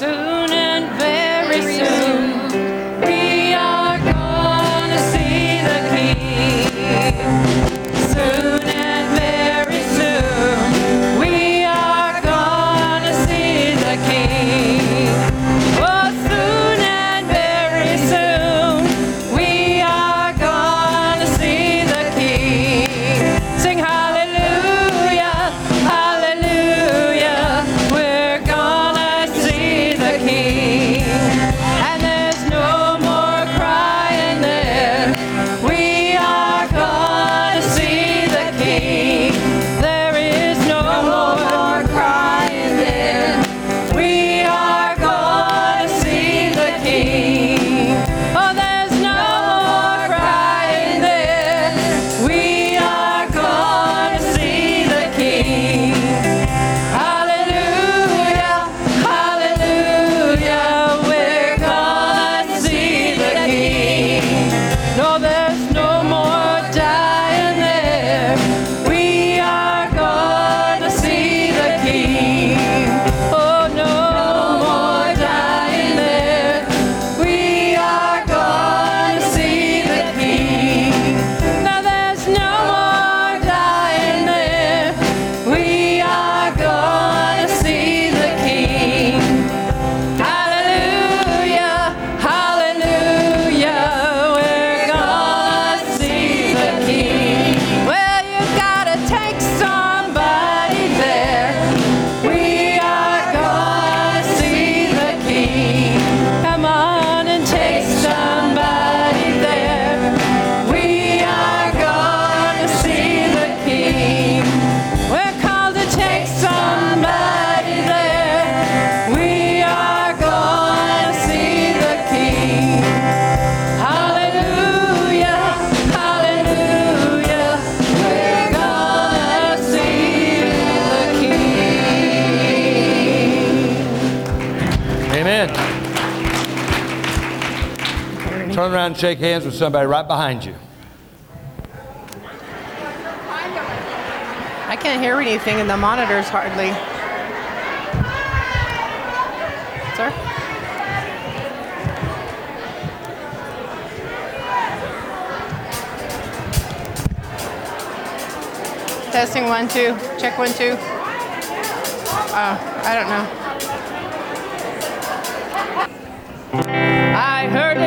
嗯。Turn around and shake hands with somebody right behind you. I can't hear anything in the monitors hardly. Sir? Testing one, two. Check one, two. Oh, I don't know. I heard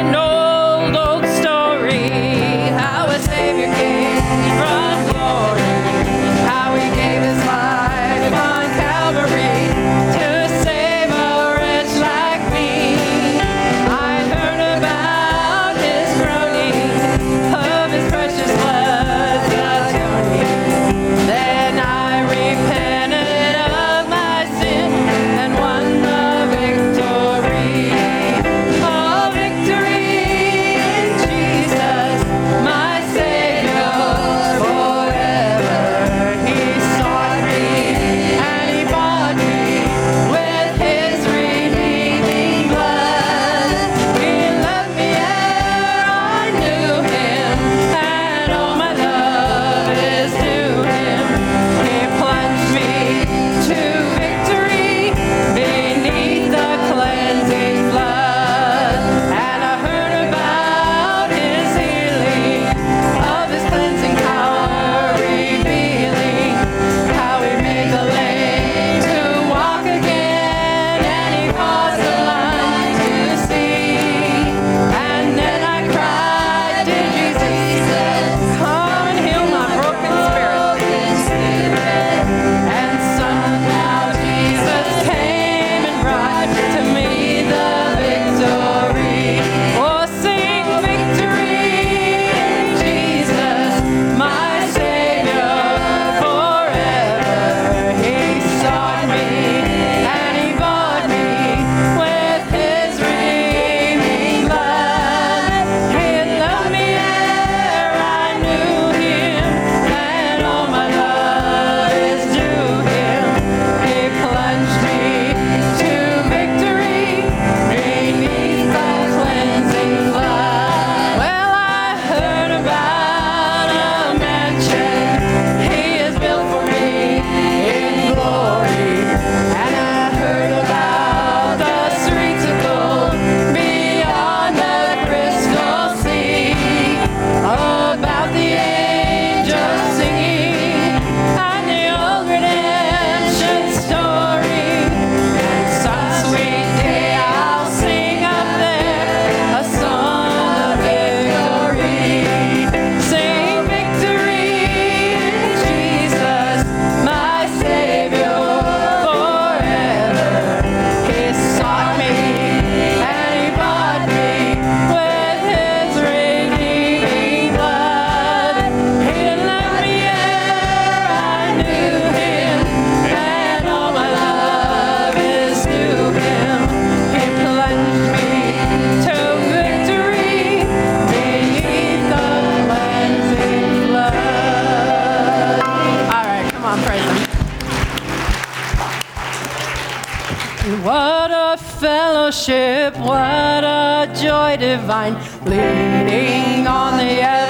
fellowship, what a joy divine, leaning on the edge.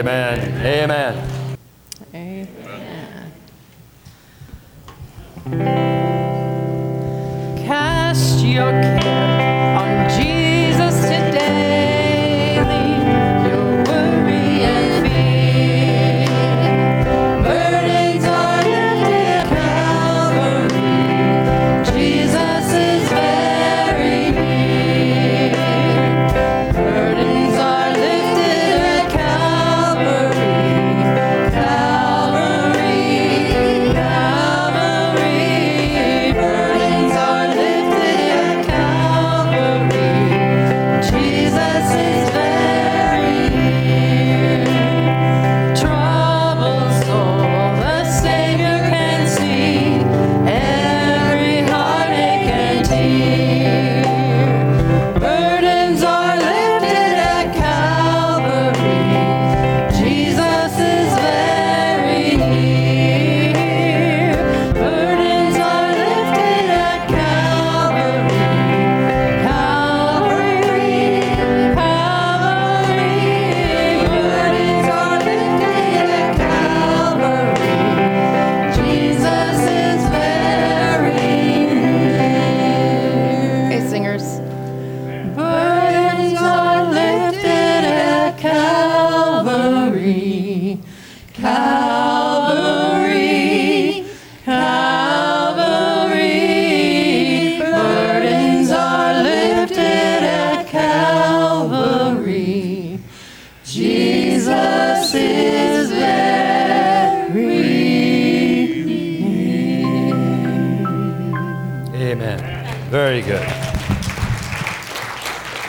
Amen. Amen. Amen. Cast your care.